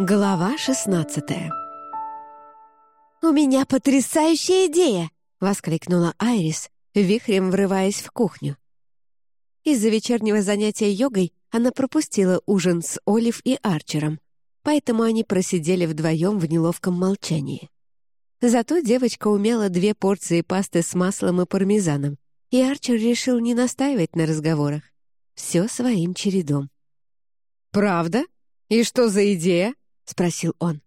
Глава 16 «У меня потрясающая идея!» — воскликнула Айрис, вихрем врываясь в кухню. Из-за вечернего занятия йогой она пропустила ужин с Олив и Арчером, поэтому они просидели вдвоем в неловком молчании. Зато девочка умела две порции пасты с маслом и пармезаном, и Арчер решил не настаивать на разговорах. Все своим чередом. «Правда? И что за идея?» — спросил он.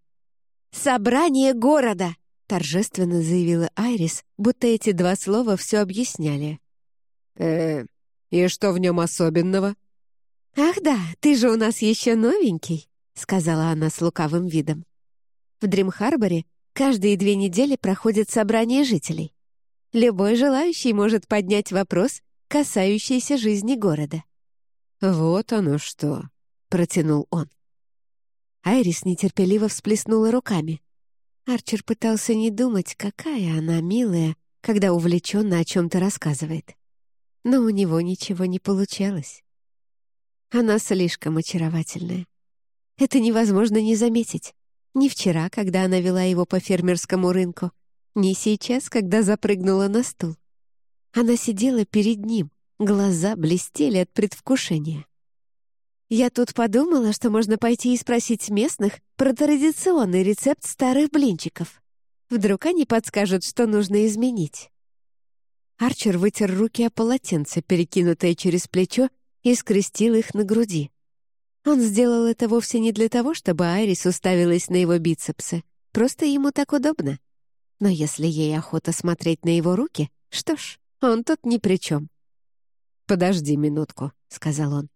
«Собрание города!» — торжественно заявила Айрис, будто эти два слова все объясняли. э и что в нем особенного?» «Ах да, ты же у нас еще новенький», — сказала она с лукавым видом. В Дрим-Харборе каждые две недели проходит собрание жителей. Любой желающий может поднять вопрос, касающийся жизни города. «Вот оно что», — протянул он. Айрис нетерпеливо всплеснула руками. Арчер пытался не думать, какая она милая, когда увлеченно о чем-то рассказывает. Но у него ничего не получалось. Она слишком очаровательная. Это невозможно не заметить. Ни вчера, когда она вела его по фермерскому рынку, ни сейчас, когда запрыгнула на стул. Она сидела перед ним, глаза блестели от предвкушения. Я тут подумала, что можно пойти и спросить местных про традиционный рецепт старых блинчиков. Вдруг они подскажут, что нужно изменить. Арчер вытер руки о полотенце, перекинутое через плечо, и скрестил их на груди. Он сделал это вовсе не для того, чтобы Айрис уставилась на его бицепсы. Просто ему так удобно. Но если ей охота смотреть на его руки, что ж, он тут ни при чем. «Подожди минутку», — сказал он.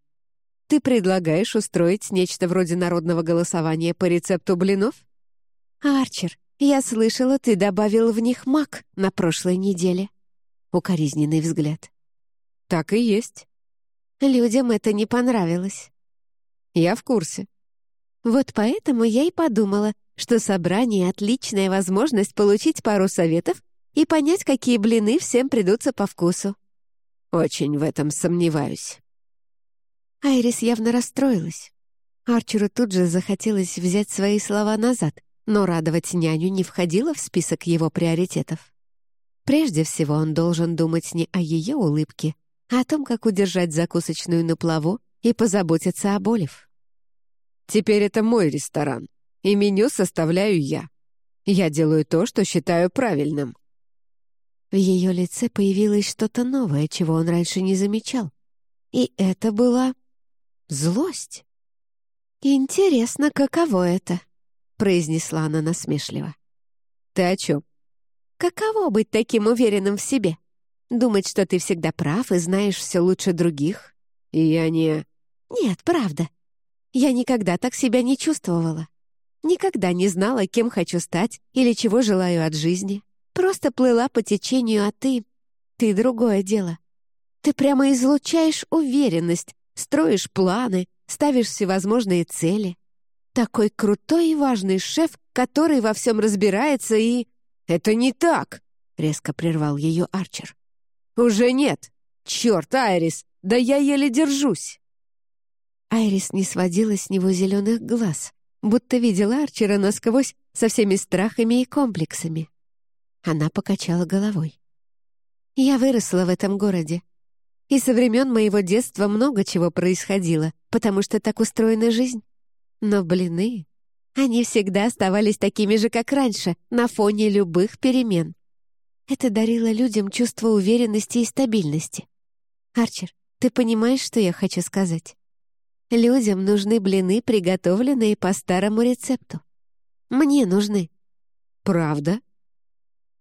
Ты предлагаешь устроить нечто вроде народного голосования по рецепту блинов? Арчер, я слышала, ты добавил в них мак на прошлой неделе. Укоризненный взгляд. Так и есть. Людям это не понравилось. Я в курсе. Вот поэтому я и подумала, что собрание — отличная возможность получить пару советов и понять, какие блины всем придутся по вкусу. Очень в этом сомневаюсь. Айрис явно расстроилась. Арчеру тут же захотелось взять свои слова назад, но радовать няню не входило в список его приоритетов. Прежде всего он должен думать не о ее улыбке, а о том, как удержать закусочную на плаву и позаботиться об Олив. «Теперь это мой ресторан, и меню составляю я. Я делаю то, что считаю правильным». В ее лице появилось что-то новое, чего он раньше не замечал. И это была Злость? «Интересно, каково это?» — произнесла она насмешливо. «Ты о чем?» «Каково быть таким уверенным в себе? Думать, что ты всегда прав и знаешь все лучше других?» «И я не...» «Нет, правда. Я никогда так себя не чувствовала. Никогда не знала, кем хочу стать или чего желаю от жизни. Просто плыла по течению, а ты... Ты другое дело. Ты прямо излучаешь уверенность, строишь планы, ставишь всевозможные цели. Такой крутой и важный шеф, который во всем разбирается и... «Это не так!» — резко прервал ее Арчер. «Уже нет! Черт, Айрис, да я еле держусь!» Айрис не сводила с него зеленых глаз, будто видела Арчера насквозь со всеми страхами и комплексами. Она покачала головой. «Я выросла в этом городе. И со времен моего детства много чего происходило, потому что так устроена жизнь. Но блины, они всегда оставались такими же, как раньше, на фоне любых перемен. Это дарило людям чувство уверенности и стабильности. Арчер, ты понимаешь, что я хочу сказать? Людям нужны блины, приготовленные по старому рецепту. Мне нужны. Правда?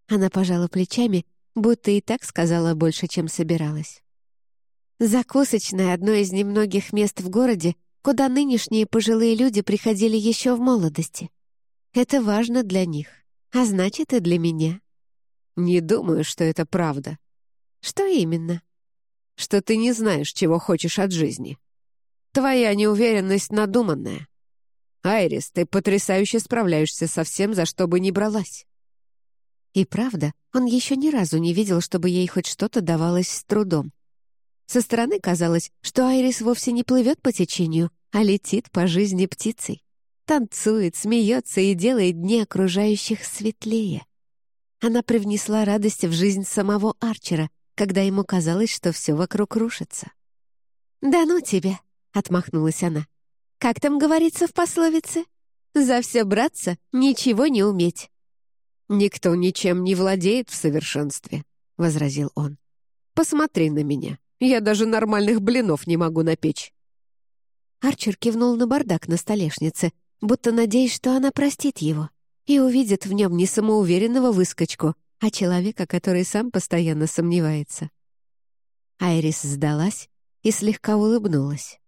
Она пожала плечами, будто и так сказала больше, чем собиралась. Закусочная — одно из немногих мест в городе, куда нынешние пожилые люди приходили еще в молодости. Это важно для них, а значит и для меня. Не думаю, что это правда. Что именно? Что ты не знаешь, чего хочешь от жизни. Твоя неуверенность надуманная. Айрис, ты потрясающе справляешься со всем, за что бы ни бралась. И правда, он еще ни разу не видел, чтобы ей хоть что-то давалось с трудом. Со стороны казалось, что Айрис вовсе не плывет по течению, а летит по жизни птицей. танцует, смеется и делает дни окружающих светлее. Она привнесла радость в жизнь самого Арчера, когда ему казалось, что все вокруг рушится. «Да ну тебе!» — отмахнулась она. «Как там говорится в пословице? За все браться, ничего не уметь». «Никто ничем не владеет в совершенстве», — возразил он. «Посмотри на меня. Я даже нормальных блинов не могу напечь». Арчер кивнул на бардак на столешнице, будто надеясь, что она простит его и увидит в нем не самоуверенного выскочку, а человека, который сам постоянно сомневается. Айрис сдалась и слегка улыбнулась.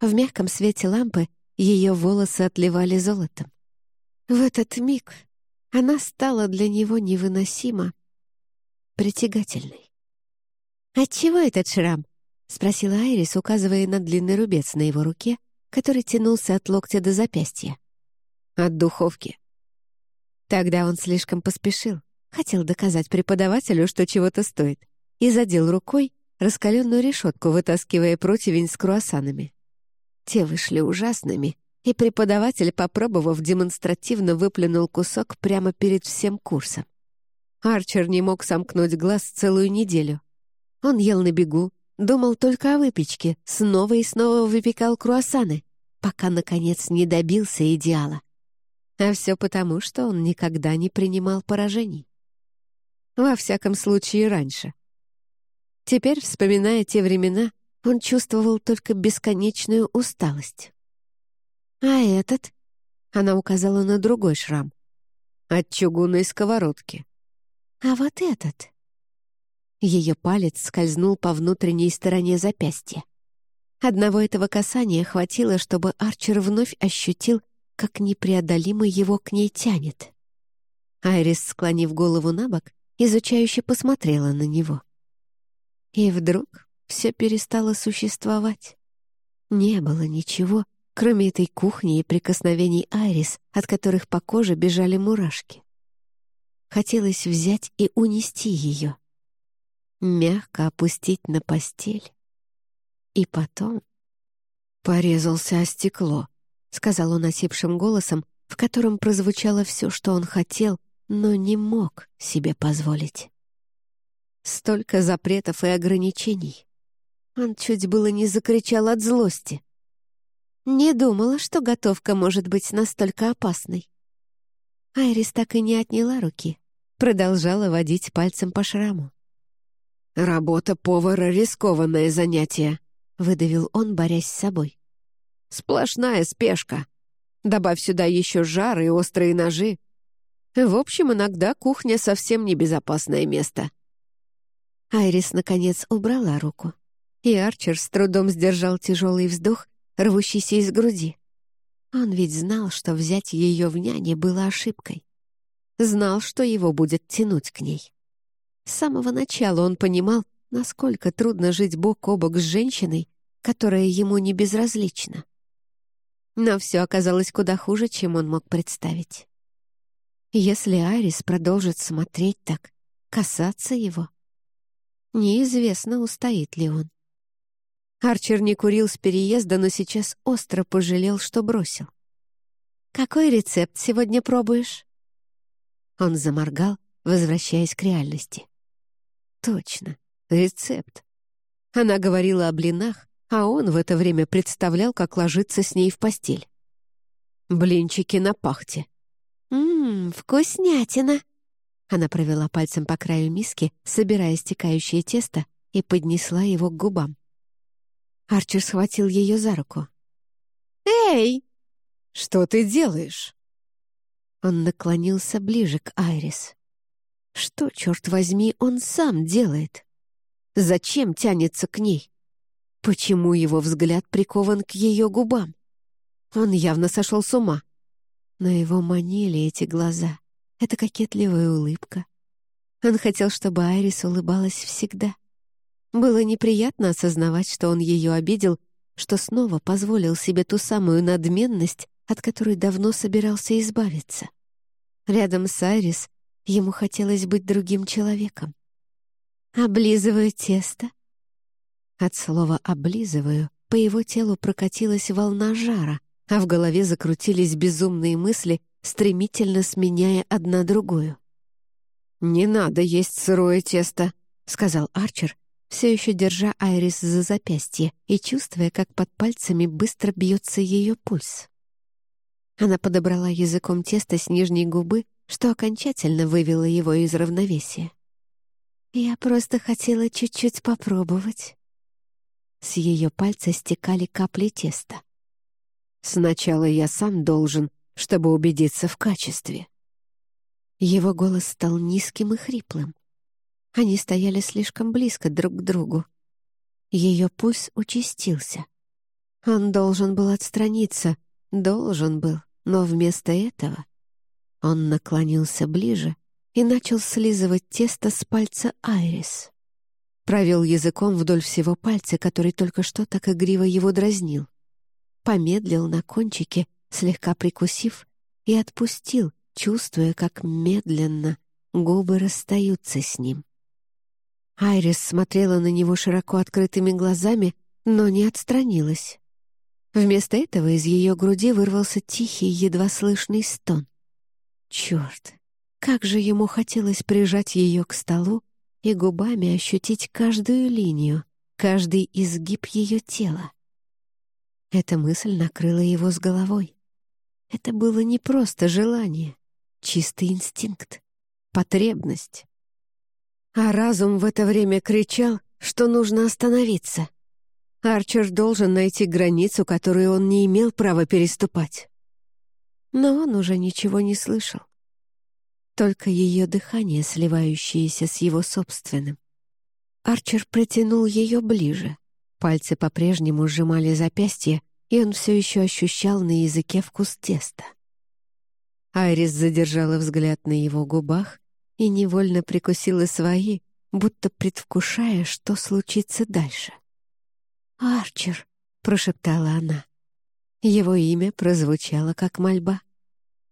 В мягком свете лампы ее волосы отливали золотом. В этот миг она стала для него невыносимо притягательной. «Отчего этот шрам?» — спросила Айрис, указывая на длинный рубец на его руке, который тянулся от локтя до запястья. «От духовки». Тогда он слишком поспешил, хотел доказать преподавателю, что чего-то стоит, и задел рукой раскаленную решетку, вытаскивая противень с круассанами. Те вышли ужасными, и преподаватель, попробовав, демонстративно выплюнул кусок прямо перед всем курсом. Арчер не мог сомкнуть глаз целую неделю. Он ел на бегу, думал только о выпечке, снова и снова выпекал круассаны, пока, наконец, не добился идеала. А все потому, что он никогда не принимал поражений. Во всяком случае, раньше. Теперь, вспоминая те времена, он чувствовал только бесконечную усталость. «А этот?» — она указала на другой шрам. «От чугунной сковородки». «А вот этот?» Ее палец скользнул по внутренней стороне запястья. Одного этого касания хватило, чтобы Арчер вновь ощутил, как непреодолимо его к ней тянет. Айрис, склонив голову на бок, изучающе посмотрела на него. И вдруг все перестало существовать. Не было ничего, кроме этой кухни и прикосновений Айрис, от которых по коже бежали мурашки. Хотелось взять и унести ее. Мягко опустить на постель. И потом... «Порезался о стекло», — сказал он осипшим голосом, в котором прозвучало все, что он хотел, но не мог себе позволить. Столько запретов и ограничений. Он чуть было не закричал от злости. Не думала, что готовка может быть настолько опасной. Айрис так и не отняла руки, продолжала водить пальцем по шраму. «Работа повара — рискованное занятие», — выдавил он, борясь с собой. «Сплошная спешка. Добавь сюда еще жар и острые ножи. В общем, иногда кухня совсем небезопасное место». Айрис, наконец, убрала руку и Арчер с трудом сдержал тяжелый вздох, рвущийся из груди. Он ведь знал, что взять ее в няне было ошибкой. Знал, что его будет тянуть к ней. С самого начала он понимал, насколько трудно жить бок о бок с женщиной, которая ему не безразлична. Но все оказалось куда хуже, чем он мог представить. Если Арис продолжит смотреть так, касаться его, неизвестно, устоит ли он. Арчер не курил с переезда, но сейчас остро пожалел, что бросил. «Какой рецепт сегодня пробуешь?» Он заморгал, возвращаясь к реальности. «Точно, рецепт». Она говорила о блинах, а он в это время представлял, как ложиться с ней в постель. «Блинчики на пахте». «Ммм, вкуснятина!» Она провела пальцем по краю миски, собирая стекающее тесто, и поднесла его к губам. Арчер схватил ее за руку. «Эй!» «Что ты делаешь?» Он наклонился ближе к Айрис. Что, черт возьми, он сам делает? Зачем тянется к ней? Почему его взгляд прикован к ее губам? Он явно сошел с ума. Но его манили эти глаза, эта кокетливая улыбка. Он хотел, чтобы Айрис улыбалась всегда. Было неприятно осознавать, что он ее обидел, что снова позволил себе ту самую надменность, от которой давно собирался избавиться. Рядом с Айрис ему хотелось быть другим человеком. «Облизываю тесто». От слова «облизываю» по его телу прокатилась волна жара, а в голове закрутились безумные мысли, стремительно сменяя одна другую. «Не надо есть сырое тесто», — сказал Арчер, все еще держа Айрис за запястье и чувствуя, как под пальцами быстро бьется ее пульс. Она подобрала языком тесто с нижней губы, что окончательно вывело его из равновесия. «Я просто хотела чуть-чуть попробовать». С ее пальца стекали капли теста. «Сначала я сам должен, чтобы убедиться в качестве». Его голос стал низким и хриплым. Они стояли слишком близко друг к другу. Ее пульс участился. Он должен был отстраниться, должен был, но вместо этого он наклонился ближе и начал слизывать тесто с пальца Айрис. Провел языком вдоль всего пальца, который только что так игриво его дразнил. Помедлил на кончике, слегка прикусив, и отпустил, чувствуя, как медленно губы расстаются с ним. Айрис смотрела на него широко открытыми глазами, но не отстранилась. Вместо этого из ее груди вырвался тихий, едва слышный стон. Черт, как же ему хотелось прижать ее к столу и губами ощутить каждую линию, каждый изгиб ее тела. Эта мысль накрыла его с головой. Это было не просто желание, чистый инстинкт, потребность. А разум в это время кричал, что нужно остановиться. Арчер должен найти границу, которую он не имел права переступать. Но он уже ничего не слышал. Только ее дыхание, сливающееся с его собственным. Арчер притянул ее ближе. Пальцы по-прежнему сжимали запястье, и он все еще ощущал на языке вкус теста. Айрис задержала взгляд на его губах, и невольно прикусила свои, будто предвкушая, что случится дальше. «Арчер», — прошептала она. Его имя прозвучало как мольба.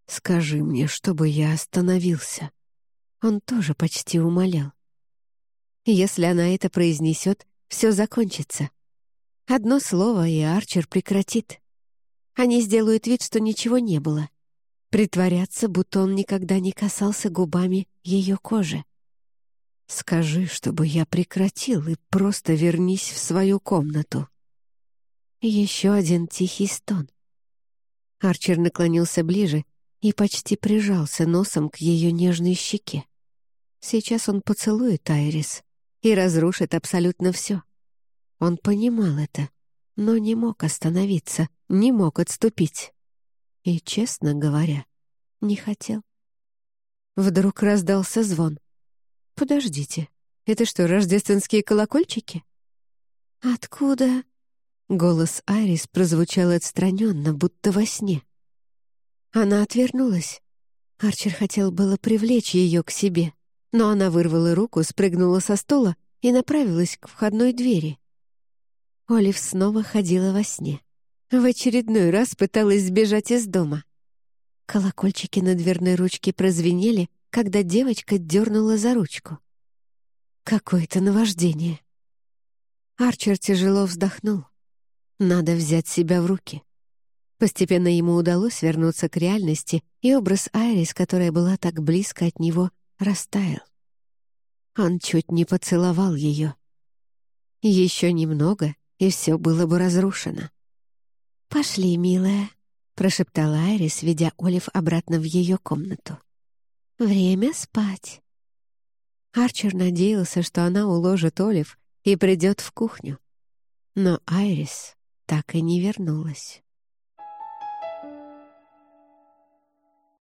«Скажи мне, чтобы я остановился». Он тоже почти умолял. Если она это произнесет, все закончится. Одно слово, и Арчер прекратит. Они сделают вид, что ничего не было. Притворяться, будто он никогда не касался губами ее кожи. «Скажи, чтобы я прекратил, и просто вернись в свою комнату». Еще один тихий стон. Арчер наклонился ближе и почти прижался носом к ее нежной щеке. Сейчас он поцелует Айрис и разрушит абсолютно все. Он понимал это, но не мог остановиться, не мог отступить. И, честно говоря, не хотел. Вдруг раздался звон. «Подождите, это что, рождественские колокольчики?» «Откуда?» Голос Айрис прозвучал отстраненно, будто во сне. Она отвернулась. Арчер хотел было привлечь ее к себе, но она вырвала руку, спрыгнула со стола и направилась к входной двери. Олив снова ходила во сне. В очередной раз пыталась сбежать из дома. Колокольчики на дверной ручке прозвенели, когда девочка дернула за ручку. Какое-то наваждение. Арчер тяжело вздохнул. Надо взять себя в руки. Постепенно ему удалось вернуться к реальности, и образ Айрис, которая была так близко от него, растаял. Он чуть не поцеловал ее. Еще немного, и все было бы разрушено. «Пошли, милая», — прошептала Айрис, ведя Олив обратно в ее комнату. «Время спать». Арчер надеялся, что она уложит Олив и придет в кухню. Но Айрис так и не вернулась.